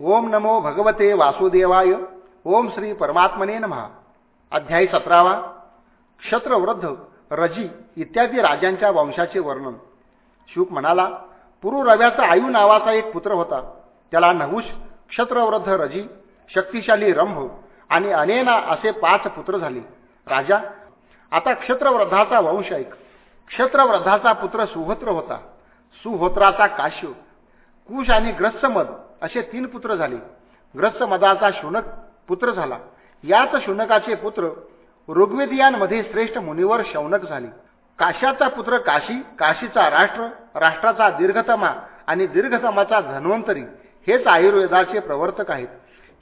ओम नमो भगवते वासुदेवाय ओम श्री परमात्मने नमः. अध्यायी सतरावा. क्षत्रवृद्ध रजी इत्यादी राजांच्या वंशाचे वर्णन. शुक म्हणाला रव्याचा आयु नावाचा एक पुत्र होता. त्याला नहुष क्षत्रवृद्ध रजी शक्तिशाली रंभ आणि अनेना असे पाच पुत्र झाले. राजा आता क्षत्रवृद्धाचा वंश ऐक. क्षत्रवृद्धाचा पुत्र सुहोत्र होता. सुहोत्राचा काश्य कुश आणि ग्रस्तमद असे तीन पुत्र झाले. ग्रस्तमदाचा शुनक पुत्र झाला. याच शुनकाचे पुत्र ऋग्वेदियांमध्ये श्रेष्ठ मुनिवर शौनक झाले. काशाचा पुत्र काशी काशीचा राष्ट्र राष्ट्राचा दीर्घतमा आणि दीर्घतमाचा धन्वंतरी हेच आयुर्वेदाचे प्रवर्तक आहेत.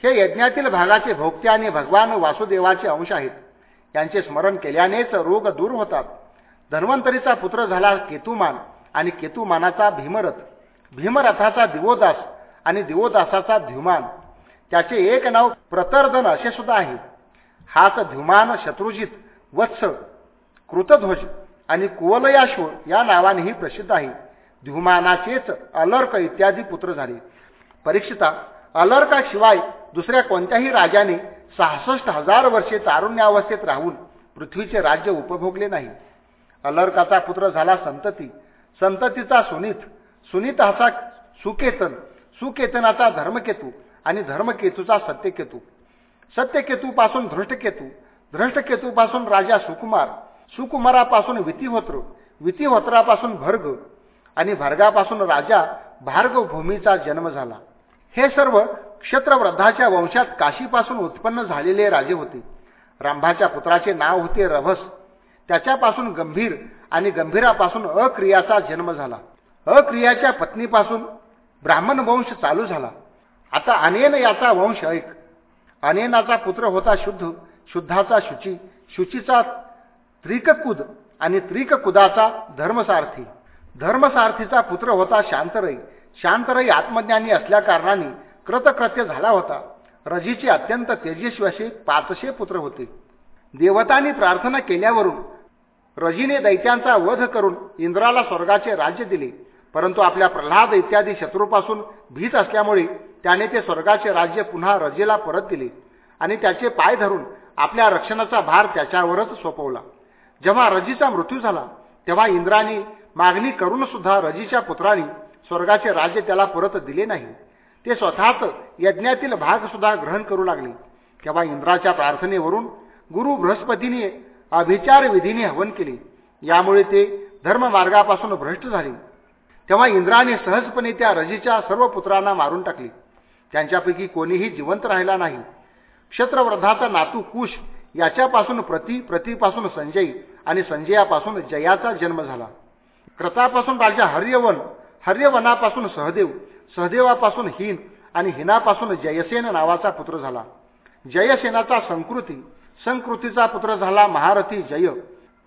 हे यज्ञातील भागाचे भोगते आणि भगवान वासुदेवाचे अंश आहेत. यांचे स्मरण केल्यानेच रोग दूर होतात. धन्वंतरीचा पुत्र झाला केतुमान आणि केतुमानाचा भीमरथ. भीमरथाचा दिवोदास आणि देवदासाचा ध्युमान त्याचे एक नाव प्रतर्दन असे सुद्धा आहे. हाच ध्युमान शत्रुजित वत्स कृतध्वज आणि कुवलयाश्व या नावानेही प्रसिद्ध आहे. ध्युमानाचेच अलर्क इत्यादी पुत्र झाले. परीक्षिता अलर्काशिवाय दुसऱ्या कोणत्याही राजाने सहासष्ट हजार वर्षे तारुण्यावस्थेत राहून पृथ्वीचे राज्य उपभोगले नाही. अलर्काचा पुत्र झाला संतती. संततीचा सुनीत. सुनीताचा सुकेतन. सुकेतनाचा धर्मकेतू आणि धर्मकेतूचा सत्यकेतू. सत्यकेतूपासून धृष्टकेतू धृष्टकेतूपासून राजा सुकुमार सुकुमारापासून वितिहोत्र वितिहोत्रापासून भर्ग आणि भर्गापासून राजा भार्गभूमीचा जन्म झाला. हे सर्व क्षत्रवृद्धाच्या वंशात काशीपासून उत्पन्न झालेले राजे होते. रंभाच्या पुत्राचे नाव होते रभस. त्याच्यापासून गंभीर आणि गंभीरापासून अक्रियाचा जन्म झाला. अक्रियाच्या पत्नीपासून ब्राह्मण वंश चालू झाला. आता अनेन याचा वंश ऐक. अनेनाचा पुत्र होता शुद्ध शुद्धाचा शुची शुचीचा त्रिककुद आणि त्रिककुदाचा धर्मसारथी. धर्मसारथीचा पुत्र होता शांतरई. शांतरई आत्मज्ञानी असल्याकारणाने कृतकृत्य झाला होता. रजीचे अत्यंत तेजस्वी असे पाचशे पुत्र होते. देवतांनी प्रार्थना केल्यावरून रजीने दैत्यांचा वध करून इंद्राला स्वर्गाचे राज्य दिले. परंतु आपल्या प्रल्हाद इत्यादी शत्रूपासून भीत असल्यामुळे त्याने ते स्वर्गाचे राज्य पुन्हा रजेला परत दिले आणि त्याचे पाय धरून आपल्या रक्षणाचा भार त्याच्यावरच सोपवला. जेव्हा रजीचा मृत्यू झाला तेव्हा इंद्राने मागणी करून सुद्धा रजीच्या पुत्रांनी स्वर्गाचे राज्य त्याला परत दिले नाही. ते स्वतःच यज्ञातील भाग सुद्धा ग्रहण करू लागले. तेव्हा इंद्राच्या प्रार्थनेवरून गुरु बृहस्पतीने अभिचार विधीने हवन केले. यामुळे ते धर्ममार्गापासून भ्रष्ट झाले. तेव्हा इंद्राने सहजपणे त्या रजीच्या सर्व पुत्रांना मारून टाकले. त्यांच्यापैकी कोणीही जिवंत राहिला नाही. क्षत्रवृद्धाचा नातू कुश याच्यापासून प्रति प्रतीपासून संजय आणि संजयापासून जयाचा जन्म झाला. क्रतापासून राजा हर्यवन हर्यवनापासून सहदेव सहदेवापासून हिन आणि हिनापासून जयसेन नावाचा पुत्र झाला. जयसेनाचा संकृती संकृतीचा पुत्र झाला महारथी जय.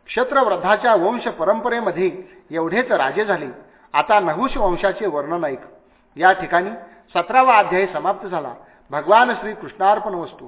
क्षत्रवृद्धाच्या वंश परंपरेमध्ये एवढेच राजे झाले. आता नहुष वंशाचे वर्णन ऐक. या ठिकाणी सतरावा अध्याय समाप्त झाला. भगवान श्री कृष्णार्पण वस्तू.